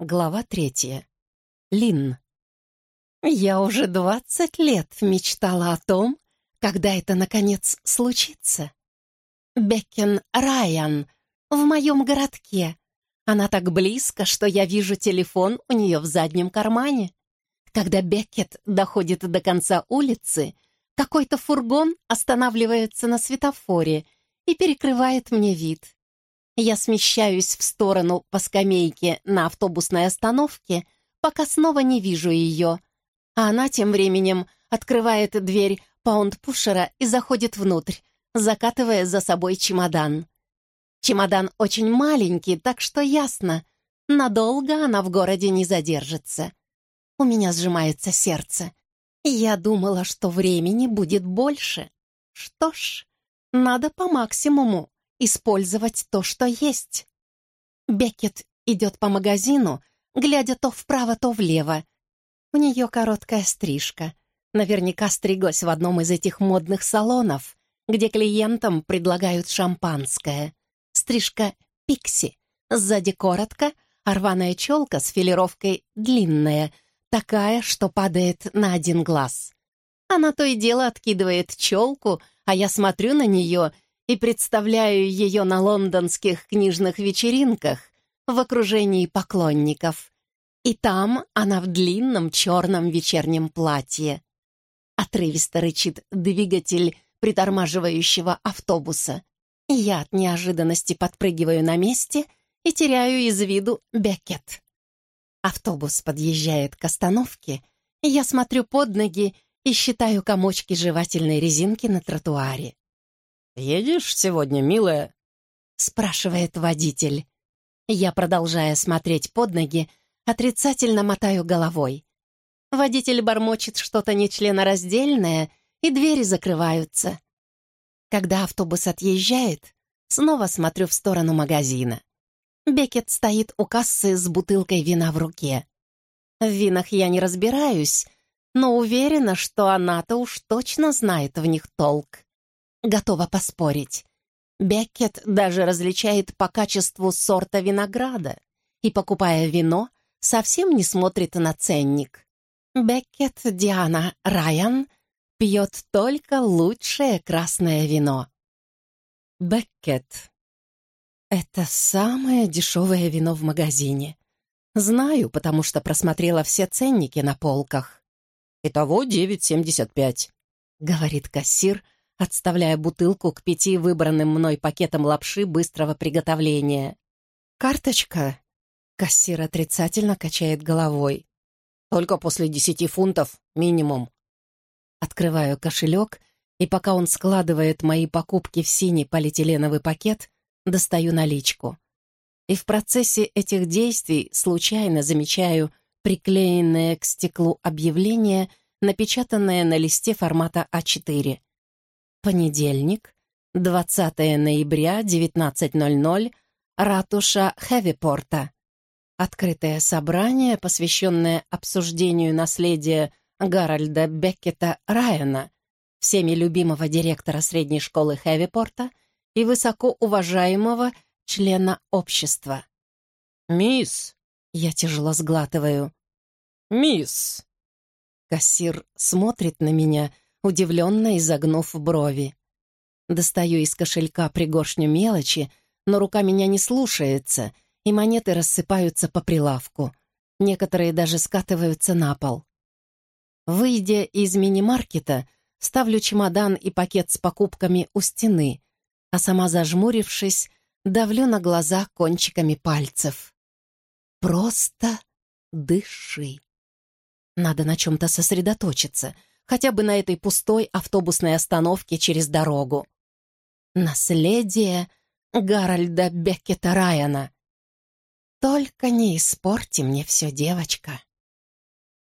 Глава третья. Лин. Я уже двадцать лет мечтала о том, когда это, наконец, случится. Беккен Райан в моем городке. Она так близко, что я вижу телефон у нее в заднем кармане. Когда Беккет доходит до конца улицы, какой-то фургон останавливается на светофоре и перекрывает мне вид. Я смещаюсь в сторону по скамейке на автобусной остановке, пока снова не вижу ее. А она тем временем открывает дверь паундпушера и заходит внутрь, закатывая за собой чемодан. Чемодан очень маленький, так что ясно, надолго она в городе не задержится. У меня сжимается сердце. Я думала, что времени будет больше. Что ж, надо по максимуму использовать то, что есть. Беккет идет по магазину, глядя то вправо, то влево. У нее короткая стрижка. Наверняка стриглась в одном из этих модных салонов, где клиентам предлагают шампанское. Стрижка пикси. Сзади коротко, а рваная челка с филировкой длинная, такая, что падает на один глаз. Она то и дело откидывает челку, а я смотрю на нее и представляю ее на лондонских книжных вечеринках в окружении поклонников. И там она в длинном черном вечернем платье. Отрывисто рычит двигатель притормаживающего автобуса. Я от неожиданности подпрыгиваю на месте и теряю из виду Беккет. Автобус подъезжает к остановке, я смотрю под ноги и считаю комочки жевательной резинки на тротуаре. «Едешь сегодня, милая?» — спрашивает водитель. Я, продолжая смотреть под ноги, отрицательно мотаю головой. Водитель бормочет что-то нечленораздельное, и двери закрываются. Когда автобус отъезжает, снова смотрю в сторону магазина. Бекет стоит у кассы с бутылкой вина в руке. В винах я не разбираюсь, но уверена, что она-то уж точно знает в них толк готова поспорить. Беккет даже различает по качеству сорта винограда и, покупая вино, совсем не смотрит на ценник. Беккет Диана Райан пьет только лучшее красное вино. Беккет. Это самое дешевое вино в магазине. Знаю, потому что просмотрела все ценники на полках. «Итого 9,75», — говорит кассир, — отставляя бутылку к пяти выбранным мной пакетам лапши быстрого приготовления. «Карточка?» Кассир отрицательно качает головой. «Только после десяти фунтов минимум». Открываю кошелек, и пока он складывает мои покупки в синий полиэтиленовый пакет, достаю наличку. И в процессе этих действий случайно замечаю приклеенное к стеклу объявление, напечатанное на листе формата А4. Понедельник, 20 ноября, 19.00, ратуша Хэвипорта. Открытое собрание, посвященное обсуждению наследия Гарольда Беккета Райана, всеми любимого директора средней школы Хэвипорта и высоко уважаемого члена общества. «Мисс!» Я тяжело сглатываю. «Мисс!» Кассир смотрит на меня — удивленно изогнув брови. Достаю из кошелька пригоршню мелочи, но рука меня не слушается, и монеты рассыпаются по прилавку. Некоторые даже скатываются на пол. Выйдя из мини-маркета, ставлю чемодан и пакет с покупками у стены, а сама, зажмурившись, давлю на глаза кончиками пальцев. Просто дыши. Надо на чем-то сосредоточиться — хотя бы на этой пустой автобусной остановке через дорогу. Наследие Гарольда Беккета Райана. Только не испорти мне все, девочка.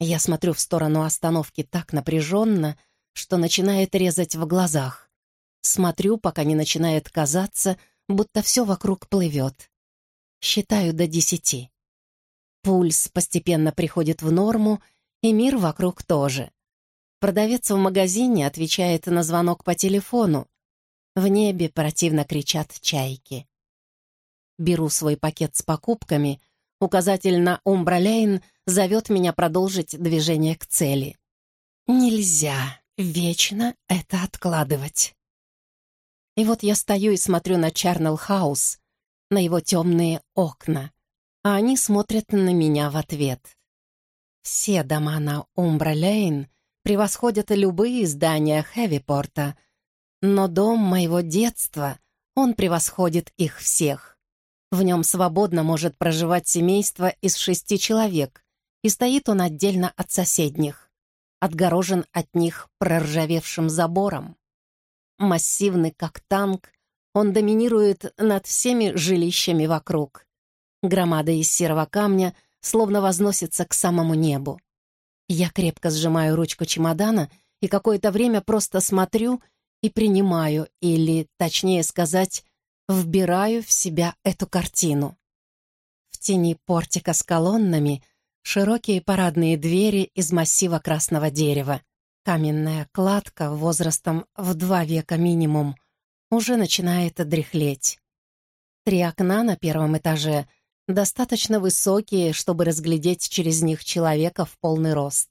Я смотрю в сторону остановки так напряженно, что начинает резать в глазах. Смотрю, пока не начинает казаться, будто все вокруг плывет. Считаю до десяти. Пульс постепенно приходит в норму, и мир вокруг тоже. Продавец в магазине отвечает на звонок по телефону. В небе противно кричат чайки. Беру свой пакет с покупками, Указатель на Умбралейн зовет меня продолжить движение к цели. Нельзя вечно это откладывать. И вот я стою и смотрю на Чарнелл Хаус, на его темные окна, а они смотрят на меня в ответ. Все дома на Умбра-Лейн превосходят любые здания Хэвипорта, но дом моего детства, он превосходит их всех. В нем свободно может проживать семейство из шести человек, и стоит он отдельно от соседних, отгорожен от них проржавевшим забором. Массивный, как танк, он доминирует над всеми жилищами вокруг. Громада из серого камня словно возносится к самому небу. Я крепко сжимаю ручку чемодана и какое-то время просто смотрю и принимаю, или, точнее сказать, вбираю в себя эту картину. В тени портика с колоннами широкие парадные двери из массива красного дерева, каменная кладка возрастом в два века минимум уже начинает дряхлеть. Три окна на первом этаже достаточно высокие, чтобы разглядеть через них человека в полный рост.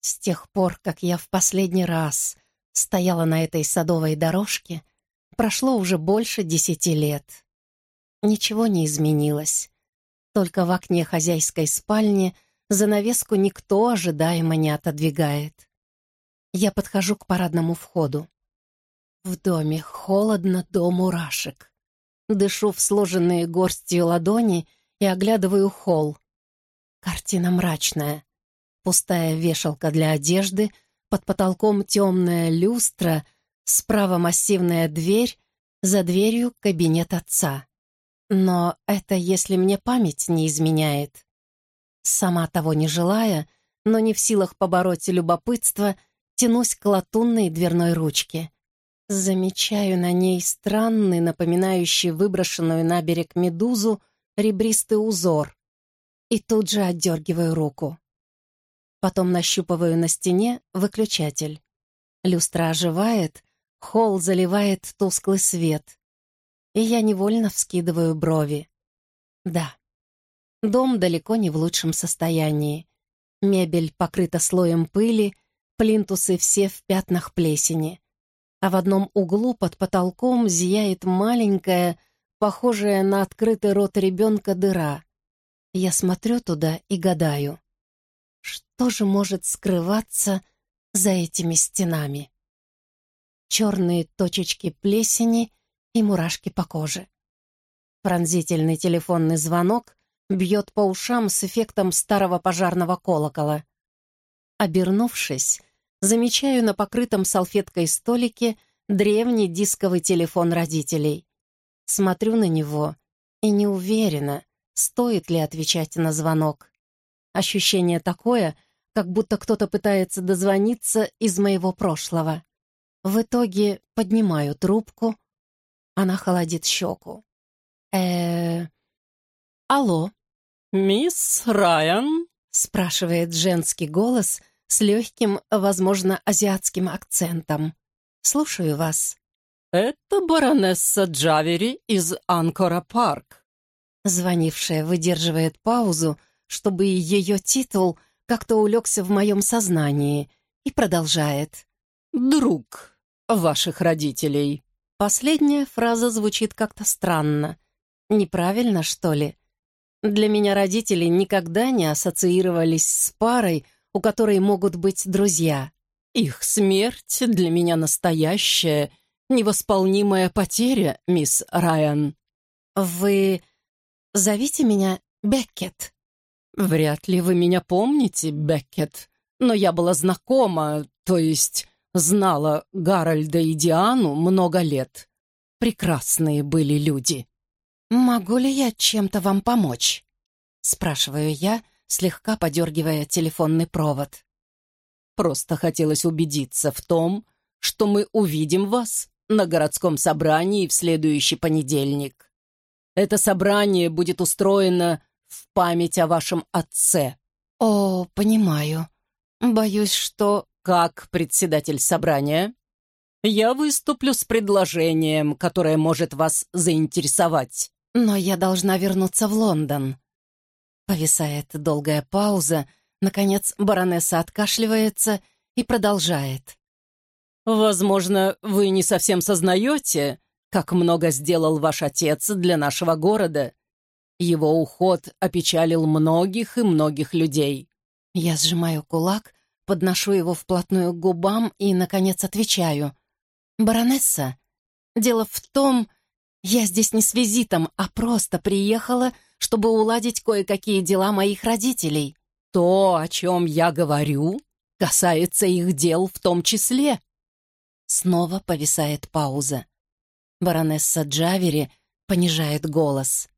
С тех пор, как я в последний раз стояла на этой садовой дорожке, прошло уже больше десяти лет. Ничего не изменилось. Только в окне хозяйской спальни занавеску никто ожидаемо не отодвигает. Я подхожу к парадному входу. В доме холодно до мурашек. Дышу в сложенные горстью ладони и оглядываю холл. Картина мрачная. Пустая вешалка для одежды, под потолком темная люстра, справа массивная дверь, за дверью кабинет отца. Но это если мне память не изменяет. Сама того не желая, но не в силах побороть любопытство — тянусь к латунной дверной ручке. Замечаю на ней странный, напоминающий выброшенную на берег медузу, ребристый узор. И тут же отдергиваю руку. Потом нащупываю на стене выключатель. Люстра оживает, холл заливает тусклый свет. И я невольно вскидываю брови. Да, дом далеко не в лучшем состоянии. Мебель покрыта слоем пыли, плинтусы все в пятнах плесени. А в одном углу под потолком зияет маленькая, похожая на открытый рот ребенка дыра. Я смотрю туда и гадаю, что же может скрываться за этими стенами? Черные точечки плесени и мурашки по коже. Пронзительный телефонный звонок бьет по ушам с эффектом старого пожарного колокола. Обернувшись, замечаю на покрытом салфеткой столике древний дисковый телефон родителей. Смотрю на него и не уверена, стоит ли отвечать на звонок. Ощущение такое, как будто кто-то пытается дозвониться из моего прошлого. В итоге поднимаю трубку, она холодит щеку. э Алло? «Мисс Райан?» — спрашивает женский голос — с легким, возможно, азиатским акцентом. «Слушаю вас». «Это баронесса Джавери из Анкора-парк». Звонившая выдерживает паузу, чтобы ее титул как-то улегся в моем сознании, и продолжает. «Друг ваших родителей». Последняя фраза звучит как-то странно. Неправильно, что ли? Для меня родители никогда не ассоциировались с парой, у которой могут быть друзья. Их смерть для меня настоящая, невосполнимая потеря, мисс Райан. Вы зовите меня Беккет. Вряд ли вы меня помните, Беккет, но я была знакома, то есть знала Гарольда и Диану много лет. Прекрасные были люди. «Могу ли я чем-то вам помочь?» Спрашиваю я, слегка подергивая телефонный провод. «Просто хотелось убедиться в том, что мы увидим вас на городском собрании в следующий понедельник. Это собрание будет устроено в память о вашем отце». «О, понимаю. Боюсь, что...» «Как председатель собрания?» «Я выступлю с предложением, которое может вас заинтересовать». «Но я должна вернуться в Лондон». Повисает долгая пауза. Наконец баронесса откашливается и продолжает. «Возможно, вы не совсем сознаете, как много сделал ваш отец для нашего города. Его уход опечалил многих и многих людей». Я сжимаю кулак, подношу его вплотную к губам и, наконец, отвечаю. «Баронесса, дело в том, я здесь не с визитом, а просто приехала, чтобы уладить кое-какие дела моих родителей». «То, о чем я говорю, касается их дел в том числе». Снова повисает пауза. Баронесса Джавери понижает голос.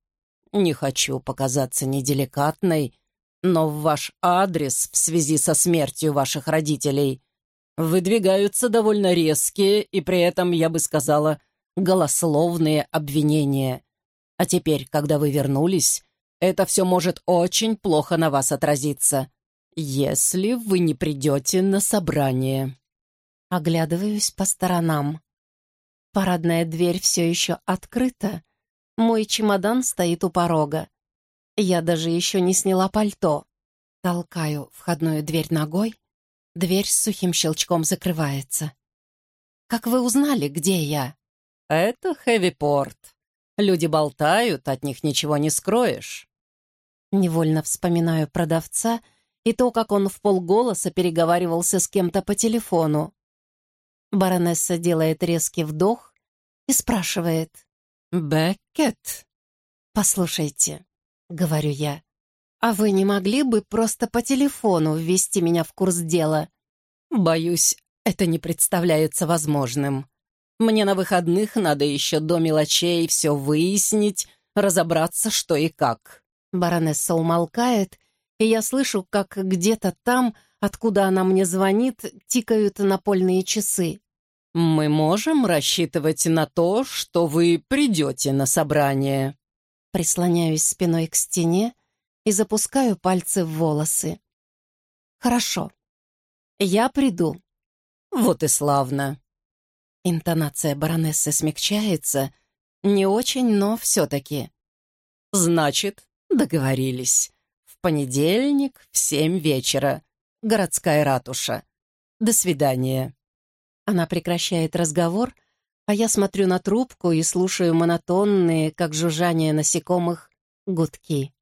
«Не хочу показаться неделикатной, но в ваш адрес в связи со смертью ваших родителей выдвигаются довольно резкие и при этом, я бы сказала, голословные обвинения. А теперь, когда вы вернулись, это все может очень плохо на вас отразиться, если вы не придете на собрание». Оглядываюсь по сторонам. Парадная дверь все еще открыта. Мой чемодан стоит у порога. Я даже еще не сняла пальто. Толкаю входную дверь ногой. Дверь с сухим щелчком закрывается. «Как вы узнали, где я?» «Это Хэвипорт. Люди болтают, от них ничего не скроешь». Невольно вспоминаю продавца и то, как он в полголоса переговаривался с кем-то по телефону. Баронесса делает резкий вдох и спрашивает. «Беккет?» «Послушайте», — говорю я, «а вы не могли бы просто по телефону ввести меня в курс дела?» «Боюсь, это не представляется возможным. Мне на выходных надо еще до мелочей все выяснить, разобраться, что и как». Баронесса умолкает, и я слышу, как где-то там, откуда она мне звонит, тикают напольные часы. «Мы можем рассчитывать на то, что вы придете на собрание?» Прислоняюсь спиной к стене и запускаю пальцы в волосы. «Хорошо. Я приду». «Вот и славно». Интонация баронессы смягчается. Не очень, но все-таки. «Значит, договорились. В понедельник в семь вечера. Городская ратуша. До свидания». Она прекращает разговор, а я смотрю на трубку и слушаю монотонные, как жужжание насекомых, гудки.